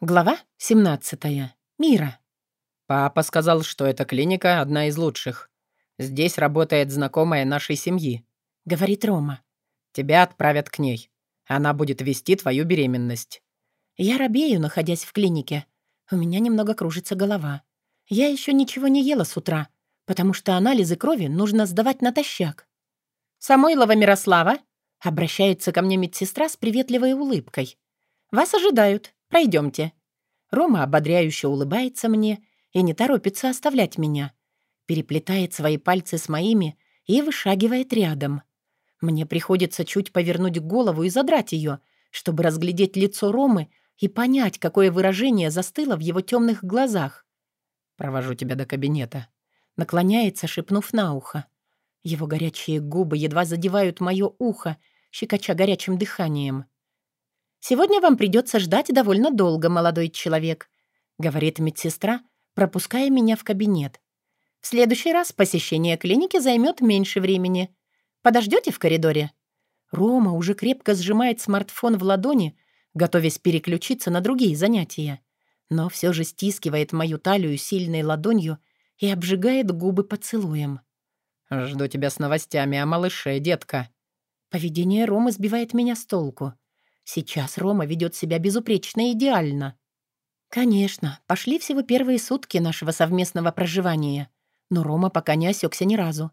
Глава 17. Мира. Папа сказал, что эта клиника одна из лучших. Здесь работает знакомая нашей семьи, Говорит Рома. Тебя отправят к ней. Она будет вести твою беременность. Я робею, находясь в клинике. У меня немного кружится голова. Я еще ничего не ела с утра, потому что анализы крови нужно сдавать натощак. «Самойлова Мирослава?» Обращается ко мне медсестра с приветливой улыбкой. «Вас ожидают. Пройдемте». Рома ободряюще улыбается мне и не торопится оставлять меня. Переплетает свои пальцы с моими и вышагивает рядом. Мне приходится чуть повернуть голову и задрать ее, чтобы разглядеть лицо Ромы и понять, какое выражение застыло в его темных глазах. Провожу тебя до кабинета. Наклоняется, шепнув на ухо. Его горячие губы едва задевают мое ухо, щекоча горячим дыханием. «Сегодня вам придется ждать довольно долго, молодой человек», — говорит медсестра, пропуская меня в кабинет. «В следующий раз посещение клиники займет меньше времени. Подождете в коридоре?» Рома уже крепко сжимает смартфон в ладони, готовясь переключиться на другие занятия, но все же стискивает мою талию сильной ладонью и обжигает губы поцелуем. Жду тебя с новостями о малыше, детка. Поведение Ромы сбивает меня с толку. Сейчас Рома ведет себя безупречно идеально. Конечно, пошли всего первые сутки нашего совместного проживания, но Рома пока не осекся ни разу.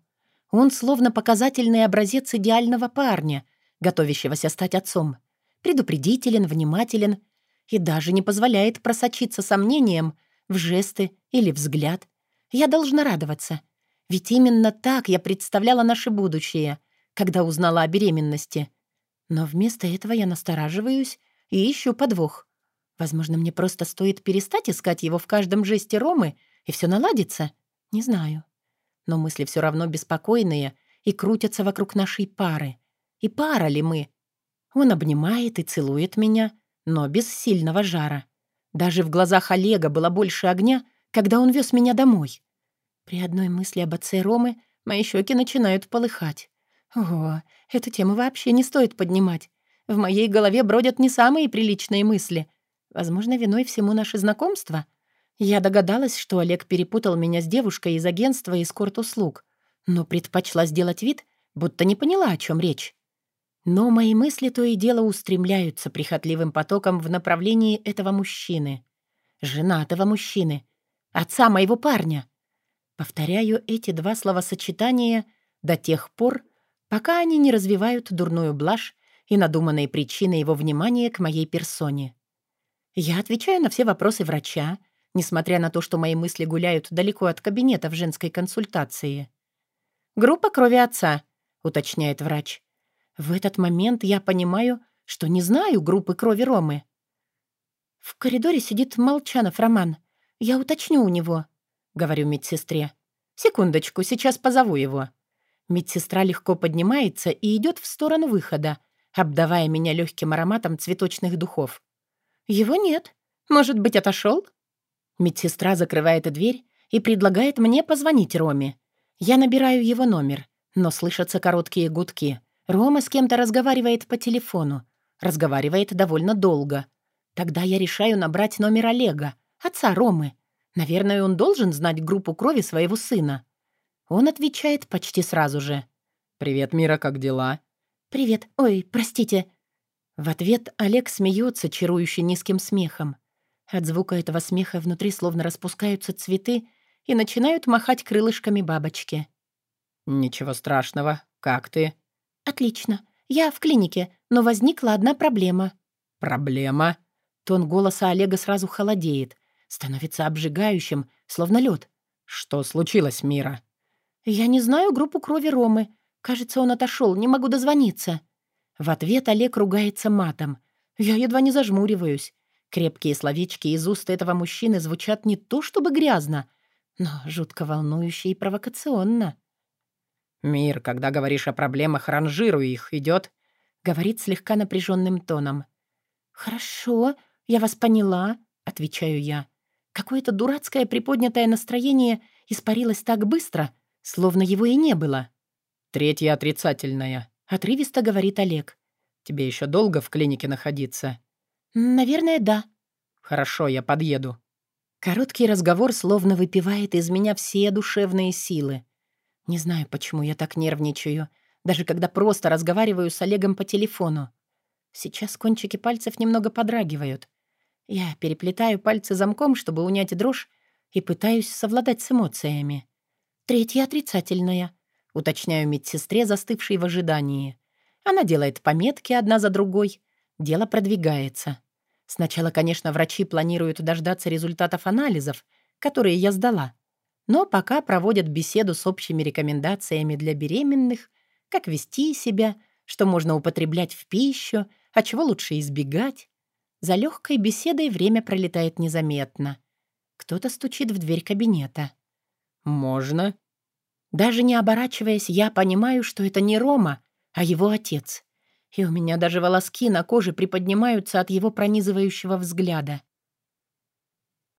Он словно показательный образец идеального парня, готовящегося стать отцом. Предупредителен, внимателен и даже не позволяет просочиться сомнением в жесты или взгляд. Я должна радоваться. Ведь именно так я представляла наше будущее, когда узнала о беременности. Но вместо этого я настораживаюсь и ищу подвох. Возможно, мне просто стоит перестать искать его в каждом жесте Ромы, и все наладится? Не знаю. Но мысли все равно беспокойные и крутятся вокруг нашей пары. И пара ли мы? Он обнимает и целует меня, но без сильного жара. Даже в глазах Олега было больше огня, когда он вез меня домой. При одной мысли об отце Ромы мои щеки начинают полыхать. О, эту тему вообще не стоит поднимать. В моей голове бродят не самые приличные мысли. Возможно, виной всему наше знакомство. Я догадалась, что Олег перепутал меня с девушкой из агентства эскорт-услуг, но предпочла сделать вид, будто не поняла, о чем речь. Но мои мысли то и дело устремляются прихотливым потоком в направлении этого мужчины. Женатого мужчины. Отца моего парня. Повторяю эти два словосочетания до тех пор, пока они не развивают дурную блажь и надуманные причины его внимания к моей персоне. Я отвечаю на все вопросы врача, несмотря на то, что мои мысли гуляют далеко от кабинета в женской консультации. «Группа крови отца», — уточняет врач. В этот момент я понимаю, что не знаю группы крови Ромы. «В коридоре сидит Молчанов Роман. Я уточню у него», — говорю медсестре. «Секундочку, сейчас позову его». Медсестра легко поднимается и идет в сторону выхода, обдавая меня легким ароматом цветочных духов. «Его нет. Может быть, отошел?» Медсестра закрывает дверь и предлагает мне позвонить Роме. Я набираю его номер, но слышатся короткие гудки. Рома с кем-то разговаривает по телефону. Разговаривает довольно долго. Тогда я решаю набрать номер Олега, отца Ромы. Наверное, он должен знать группу крови своего сына. Он отвечает почти сразу же. «Привет, Мира, как дела?» «Привет. Ой, простите». В ответ Олег смеется чарующе низким смехом. От звука этого смеха внутри словно распускаются цветы и начинают махать крылышками бабочки. «Ничего страшного. Как ты?» «Отлично. Я в клинике, но возникла одна проблема». «Проблема?» Тон голоса Олега сразу холодеет, становится обжигающим, словно лед. «Что случилось, Мира?» «Я не знаю группу крови Ромы. Кажется, он отошел, не могу дозвониться». В ответ Олег ругается матом. Я едва не зажмуриваюсь. Крепкие словечки из уст этого мужчины звучат не то чтобы грязно, но жутко волнующе и провокационно. «Мир, когда говоришь о проблемах, ранжируй их, идет?» — говорит слегка напряженным тоном. «Хорошо, я вас поняла», — отвечаю я. Какое-то дурацкое приподнятое настроение испарилось так быстро, словно его и не было. «Третья отрицательная», — отрывисто говорит Олег. «Тебе еще долго в клинике находиться?» «Наверное, да». «Хорошо, я подъеду». Короткий разговор словно выпивает из меня все душевные силы. Не знаю, почему я так нервничаю, даже когда просто разговариваю с Олегом по телефону. Сейчас кончики пальцев немного подрагивают. Я переплетаю пальцы замком, чтобы унять дрожь, и пытаюсь совладать с эмоциями. Третья отрицательная. Уточняю медсестре, застывшей в ожидании. Она делает пометки одна за другой. Дело продвигается. Сначала, конечно, врачи планируют дождаться результатов анализов, которые я сдала. Но пока проводят беседу с общими рекомендациями для беременных, как вести себя, что можно употреблять в пищу, а чего лучше избегать. За легкой беседой время пролетает незаметно. Кто-то стучит в дверь кабинета. «Можно?» Даже не оборачиваясь, я понимаю, что это не Рома, а его отец и у меня даже волоски на коже приподнимаются от его пронизывающего взгляда.